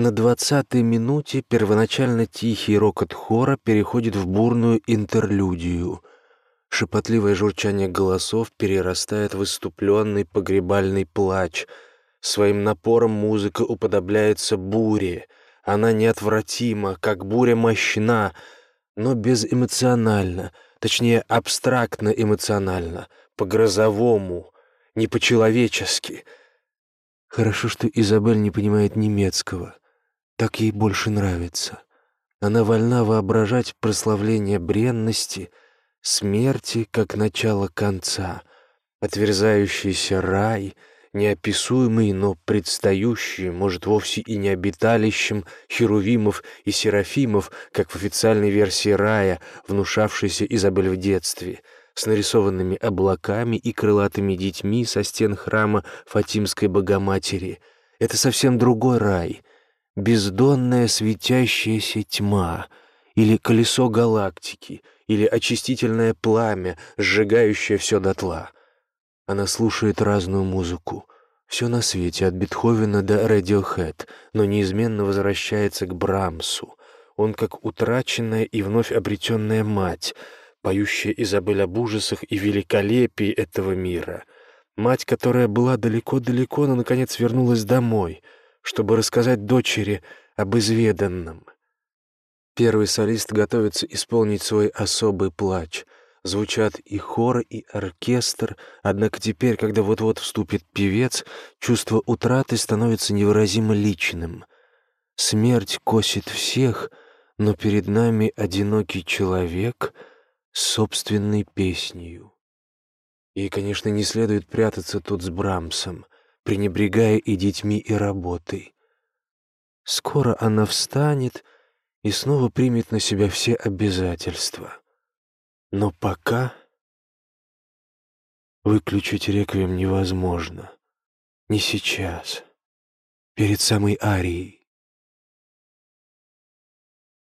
На двадцатой минуте первоначально тихий рокот хора переходит в бурную интерлюдию. Шепотливое журчание голосов перерастает в выступленный погребальный плач. Своим напором музыка уподобляется буре. Она неотвратима, как буря мощна, но безэмоционально, точнее, абстрактно эмоционально, по-грозовому, не по-человечески. Хорошо, что Изабель не понимает немецкого. Так ей больше нравится. Она вольна воображать прославление бренности, смерти как начало конца, отверзающийся рай, неописуемый, но предстающий, может, вовсе и не обиталищем херувимов и серафимов, как в официальной версии рая, внушавшейся Изабель в детстве, с нарисованными облаками и крылатыми детьми со стен храма Фатимской Богоматери. Это совсем другой рай — бездонная светящаяся тьма, или колесо галактики, или очистительное пламя, сжигающее все дотла. Она слушает разную музыку, все на свете, от Бетховена до Radiohead, но неизменно возвращается к Брамсу. Он как утраченная и вновь обретенная мать, поющая Изабель об ужасах и великолепии этого мира. Мать, которая была далеко-далеко, но, наконец, вернулась домой — чтобы рассказать дочери об изведанном. Первый солист готовится исполнить свой особый плач. Звучат и хор, и оркестр, однако теперь, когда вот-вот вступит певец, чувство утраты становится невыразимо личным. Смерть косит всех, но перед нами одинокий человек с собственной песнью. И, конечно, не следует прятаться тут с Брамсом — пренебрегая и детьми, и работой. Скоро она встанет и снова примет на себя все обязательства. Но пока выключить реквием невозможно. Не сейчас, перед самой Арией.